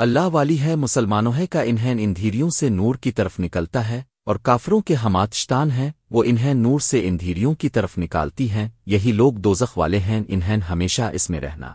اللہ والی ہے، مسلمانوں ہے، کا انہیں اندھیریوں سے نور کی طرف نکلتا ہے، اور کافروں کے ہماتشتان ہیں، وہ انہیں نور سے اندھیریوں کی طرف نکالتی ہیں، یہی لوگ دوزخ والے ہیں انہیں ہمیشہ اس میں رہنا۔